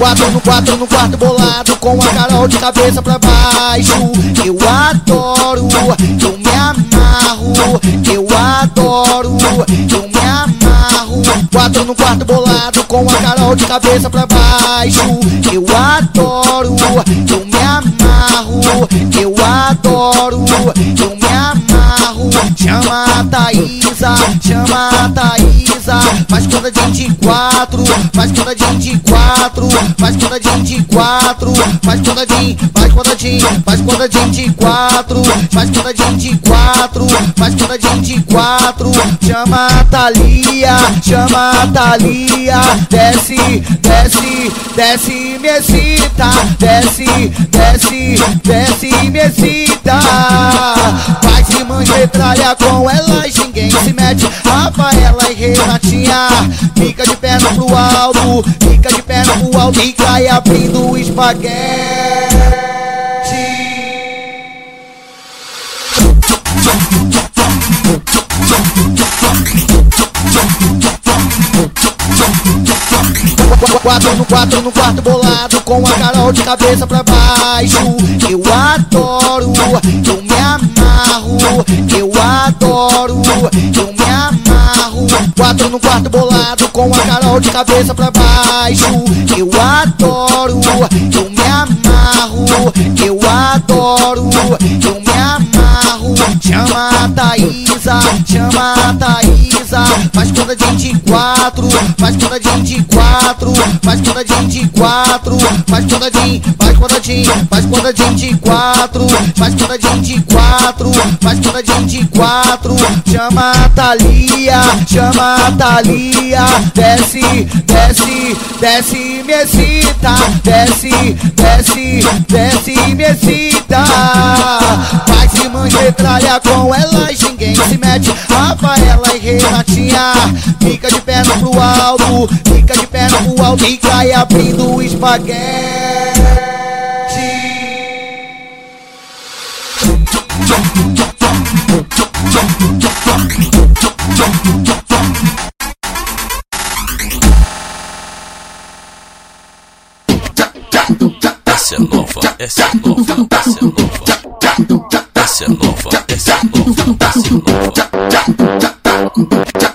Quatro no quatro no quarto bolado com a Carol de cabeça pra baixo. Eu adoro, eu me amarro, eu adoro, no quarto bolado com a Carol de cabeça pra baixo. Eu adoro, eu me amarro, eu adoro, eu me amarro. Chama a Chama a Thaísa, faz conta de 24, faz conta de 24, faz conta de 24, faz conta de, faz conta de, faz conta de 24, faz conta de 24, faz conta de 24. Chama a Thalia, chama a Thalia, desce, desce, desce, me excita, desce, desce, desce, me excita. Faz irmãs metralha com elas, ninguém se mete. Rafaela e Renatinha, fica de perna pro alto, fica de perna pro alto e cai abrindo o espaguete. Quatro no quatro no quarto bolado com a Carol de cabeça pra baixo. Eu adoro, eu me amarro, eu adoro, eu me amarro. Quatro no quarto bolado com a Carol de cabeça pra baixo. Eu adoro, eu me amarro, eu adoro, eu me amarro. Chama a Thaísa, chama a Thaísa, faz conta de 24, faz conta de 24, faz conta de 24, faz conta de, faz conta de, faz conta de 24, faz conta de 24, faz conta de 24. Chama a Thalia, chama a Thalia, desce, desce, desce, me excita, desce, desce, desce, me excita. Faz metralha com elas, ninguém se mete. Rafaela e Renatinha, fica de perna pro alto, fica de perna pro alto e cai abrindo o espaguete. Essa é nova, essa é nova, essa é nova. Nova, essa é nova, é nova.